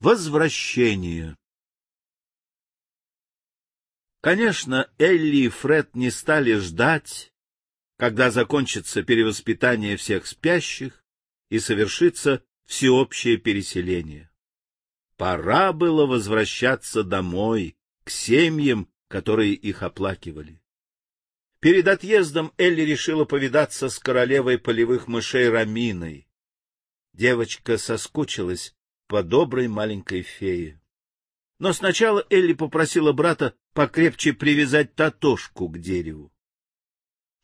Возвращение. Конечно, Элли и Фред не стали ждать, когда закончится перевоспитание всех спящих и совершится всеобщее переселение. Пора было возвращаться домой, к семьям, которые их оплакивали. Перед отъездом Элли решила повидаться с королевой полевых мышей Раминой. Девочка соскучилась по доброй маленькой фее. Но сначала Элли попросила брата покрепче привязать Татошку к дереву.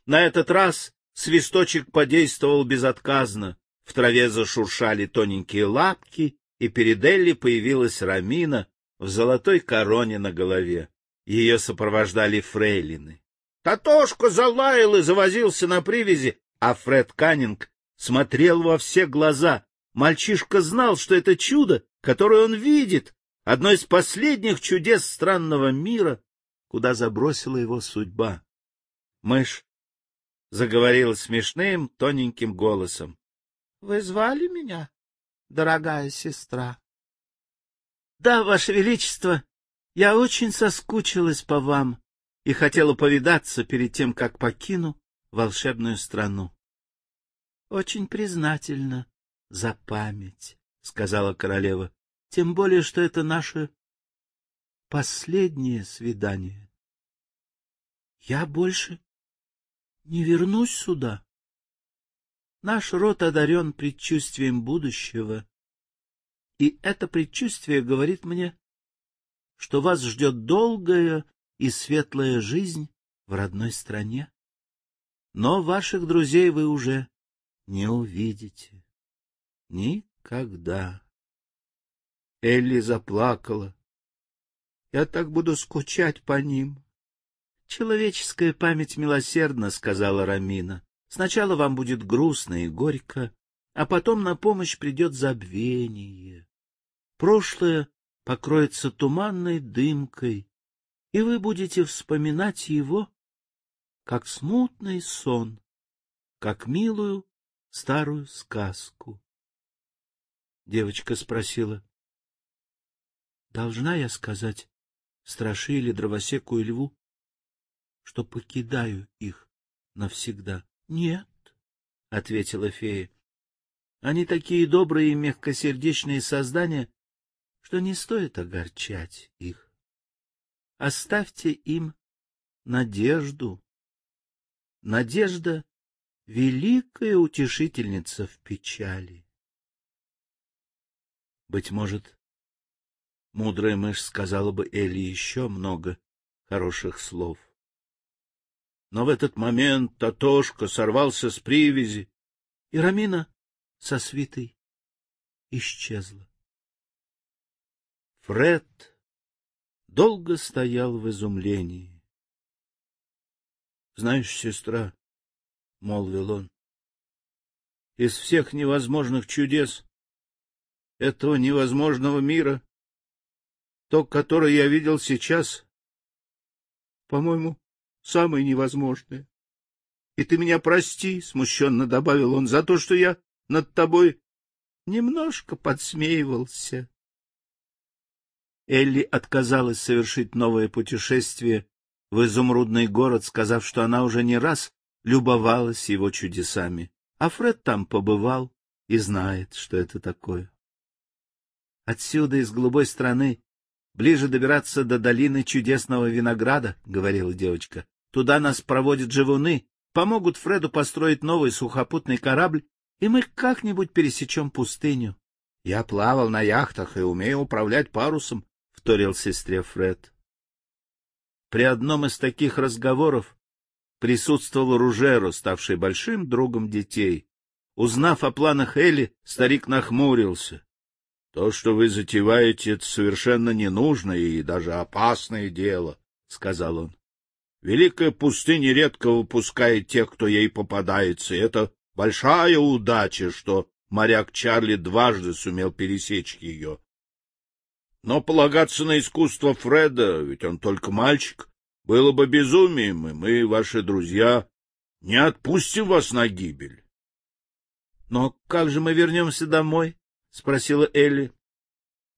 На этот раз свисточек подействовал безотказно. В траве зашуршали тоненькие лапки, и перед Элли появилась Рамина в золотой короне на голове. Ее сопровождали фрейлины. Татошка залаял и завозился на привязи, а Фред Каннинг смотрел во все глаза. Мальчишка знал, что это чудо, которое он видит, одно из последних чудес странного мира, куда забросила его судьба. Мышь заговорила смешным, тоненьким голосом. — Вы звали меня, дорогая сестра? — Да, Ваше Величество, я очень соскучилась по вам и хотела повидаться перед тем, как покину волшебную страну. — Очень признательна за память, — сказала королева, — тем более, что это наше последнее свидание. — Я больше не вернусь сюда. Наш род одарен предчувствием будущего, и это предчувствие говорит мне, что вас ждет долгая и светлая жизнь в родной стране. Но ваших друзей вы уже не увидите. Никогда. Элли заплакала. Я так буду скучать по ним. Человеческая память милосердна, сказала Рамина. Сначала вам будет грустно и горько, а потом на помощь придет забвение. Прошлое покроется туманной дымкой, и вы будете вспоминать его, как смутный сон, как милую старую сказку. Девочка спросила, — Должна я сказать Страши или Дровосеку и Льву, что покидаю их навсегда? — Нет, — ответила фея. — Они такие добрые и мягкосердечные создания, что не стоит огорчать их. Оставьте им надежду. Надежда — великая утешительница в печали. Быть может, мудрая мышь сказала бы Элли еще много хороших слов. Но в этот момент Татошка сорвался с привязи, и Рамина со свитой исчезла. Фред долго стоял в изумлении. — Знаешь, сестра, — молвил он, — из всех невозможных чудес этого невозможного мира, то, которое я видел сейчас, по-моему, самое невозможное. И ты меня прости, — смущенно добавил он, — за то, что я над тобой немножко подсмеивался. Элли отказалась совершить новое путешествие в изумрудный город, сказав, что она уже не раз любовалась его чудесами, а Фред там побывал и знает, что это такое. Отсюда, из голубой страны, ближе добираться до долины чудесного винограда, — говорила девочка. Туда нас проводят живуны, помогут Фреду построить новый сухопутный корабль, и мы как-нибудь пересечем пустыню. Я плавал на яхтах и умею управлять парусом, вторил сестре Фред. При одном из таких разговоров присутствовал Ружеро, ставший большим другом детей. Узнав о планах Элли, старик нахмурился. — То, что вы затеваете, это совершенно ненужное и даже опасное дело, — сказал он. — Великая пустыня редко выпускает тех, кто ей попадается, и это большая удача, что моряк Чарли дважды сумел пересечь ее. Но полагаться на искусство Фреда, ведь он только мальчик, было бы безумием, и мы, ваши друзья, не отпустим вас на гибель. — Но как же мы вернемся домой? — спросила Элли.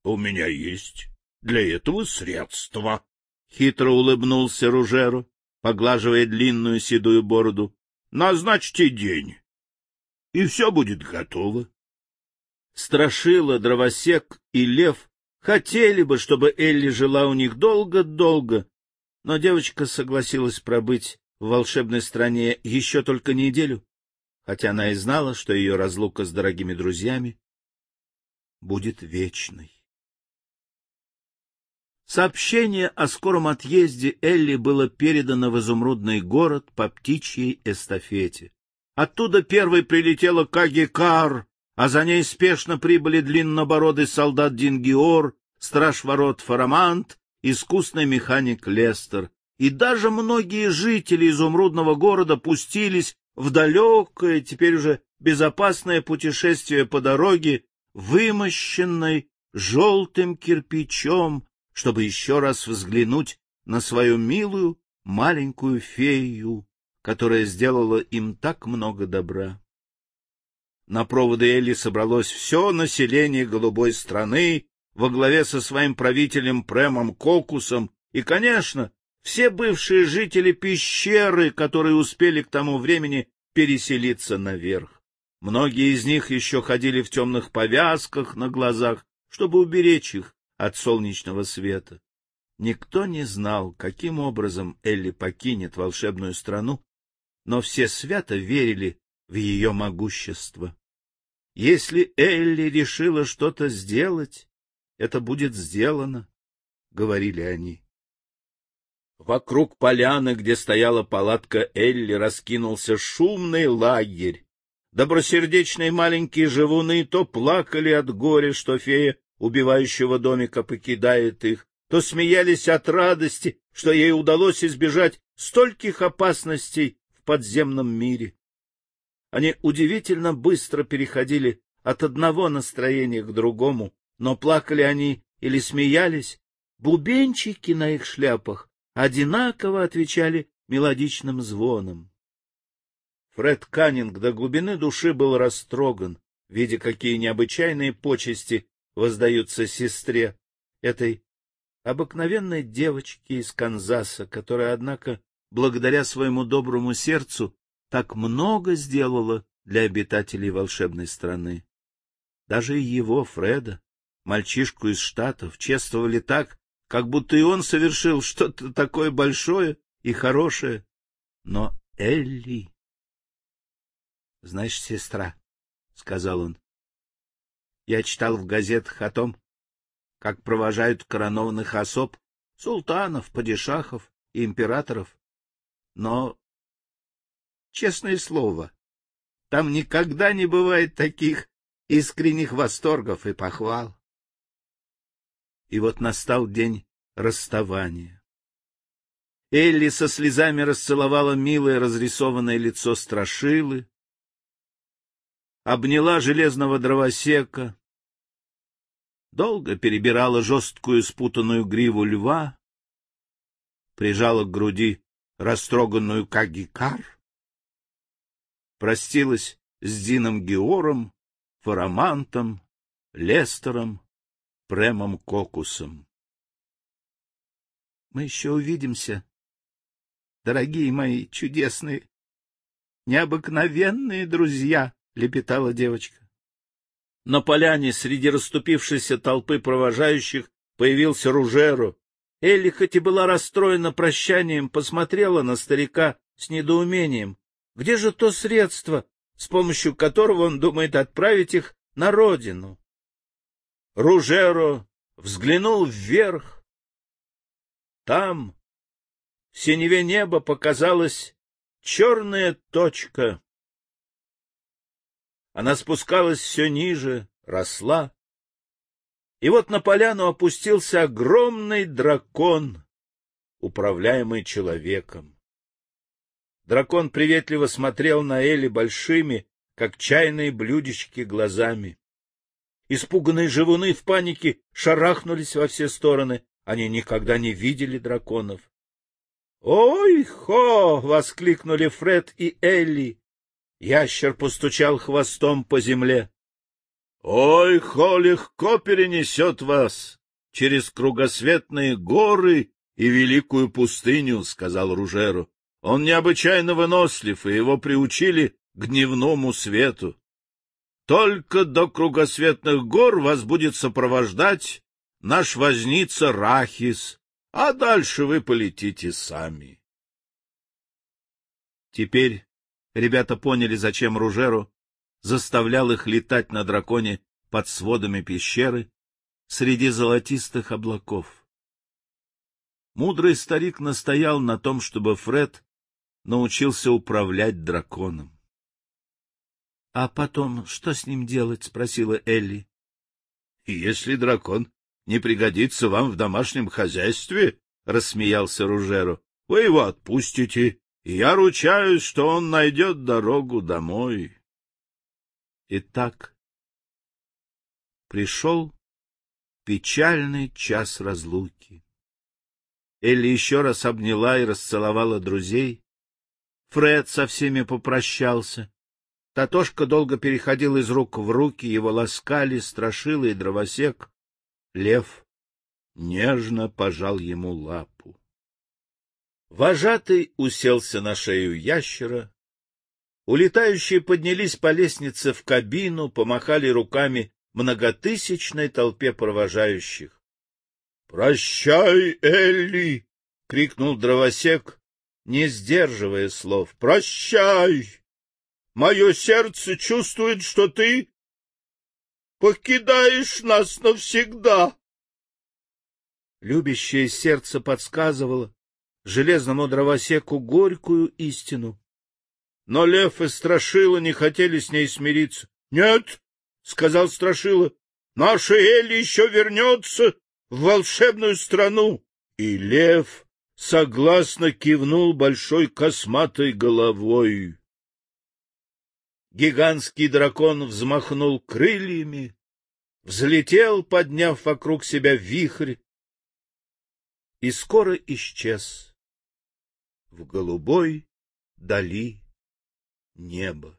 У меня есть для этого средства. Хитро улыбнулся Ружеру, поглаживая длинную седую бороду. — Назначьте день, и все будет готово. Страшила, дровосек и лев хотели бы, чтобы Элли жила у них долго-долго, но девочка согласилась пробыть в волшебной стране еще только неделю, хотя она и знала, что ее разлука с дорогими друзьями будет вечной. Сообщение о скором отъезде Элли было передано в изумрудный город по птичьей эстафете. Оттуда первой прилетела Кагикар, а за ней спешно прибыли длиннобородый солдат Дингиор, страж ворот Фарамант, искусный механик Лестер. И даже многие жители изумрудного города пустились в далекое, теперь уже безопасное путешествие по дороге, вымощенной желтым кирпичом, чтобы еще раз взглянуть на свою милую маленькую фею, которая сделала им так много добра. На проводы Элли собралось все население голубой страны во главе со своим правителем Премом Кокусом и, конечно, все бывшие жители пещеры, которые успели к тому времени переселиться наверх. Многие из них еще ходили в темных повязках на глазах, чтобы уберечь их от солнечного света. Никто не знал, каким образом Элли покинет волшебную страну, но все свято верили в ее могущество. Если Элли решила что-то сделать, это будет сделано, — говорили они. Вокруг поляны, где стояла палатка Элли, раскинулся шумный лагерь. Добросердечные маленькие живуны то плакали от горя, что фея убивающего домика покидает их, то смеялись от радости, что ей удалось избежать стольких опасностей в подземном мире. Они удивительно быстро переходили от одного настроения к другому, но плакали они или смеялись, бубенчики на их шляпах одинаково отвечали мелодичным звоном. Фред Каннинг до глубины души был растроган, видя, какие необычайные почести воздаются сестре, этой обыкновенной девочке из Канзаса, которая, однако, благодаря своему доброму сердцу, так много сделала для обитателей волшебной страны. Даже его, Фреда, мальчишку из Штатов, чествовали так, как будто и он совершил что-то такое большое и хорошее. Но Элли... — Знаешь, сестра, — сказал он, я читал в газетах о том, как провожают коронованных особ, султанов, падишахов и императоров. Но, честное слово, там никогда не бывает таких искренних восторгов и похвал. И вот настал день расставания. Элли со слезами расцеловала милое разрисованное лицо Страшилы, обняла железного дровосека, долго перебирала жесткую спутанную гриву льва, прижала к груди растроганную Кагикар, простилась с Дином Геором, Фарамантом, Лестером, Премом Кокусом. Мы еще увидимся, дорогие мои чудесные, необыкновенные друзья, — лепетала девочка. На поляне среди расступившейся толпы провожающих появился Ружеро. Элли, хоть и была расстроена прощанием, посмотрела на старика с недоумением. Где же то средство, с помощью которого он думает отправить их на родину? Ружеро взглянул вверх. Там, в синеве неба, показалась черная точка. Она спускалась все ниже, росла. И вот на поляну опустился огромный дракон, управляемый человеком. Дракон приветливо смотрел на Эли большими, как чайные блюдечки, глазами. Испуганные живуны в панике шарахнулись во все стороны. Они никогда не видели драконов. «Ой-хо!» — воскликнули Фред и Элли. Ящер постучал хвостом по земле. Ой, хо легко перенесет вас через кругосветные горы и великую пустыню, — сказал Ружеру. Он необычайно вынослив, и его приучили к дневному свету. Только до кругосветных гор вас будет сопровождать наш возница Рахис, а дальше вы полетите сами. Теперь ребята поняли, зачем Ружеру заставлял их летать на драконе под сводами пещеры среди золотистых облаков. Мудрый старик настоял на том, чтобы Фред научился управлять драконом. — А потом что с ним делать? — спросила Элли. — Если дракон не пригодится вам в домашнем хозяйстве, — рассмеялся Ружеру, — вы его отпустите, и я ручаюсь, что он найдет дорогу домой. Итак, пришел печальный час разлуки. Элли еще раз обняла и расцеловала друзей, Фред со всеми попрощался. Татошка долго переходил из рук в руки, его ласкали, страшила и дровосек. Лев нежно пожал ему лапу. Вожатый уселся на шею ящера. Улетающие поднялись по лестнице в кабину, помахали руками многотысячной толпе провожающих. — Прощай, Элли! — крикнул дровосек, не сдерживая слов. — Прощай! Мое сердце чувствует, что ты покидаешь нас навсегда. Любящее сердце подсказывало железному дровосеку горькую истину. Но Лев и Страшила не хотели с ней смириться. — Нет, — сказал Страшила, — наша Элли еще вернется в волшебную страну. И Лев согласно кивнул большой косматой головой. Гигантский дракон взмахнул крыльями, взлетел, подняв вокруг себя вихрь, и скоро исчез в голубой дали неба.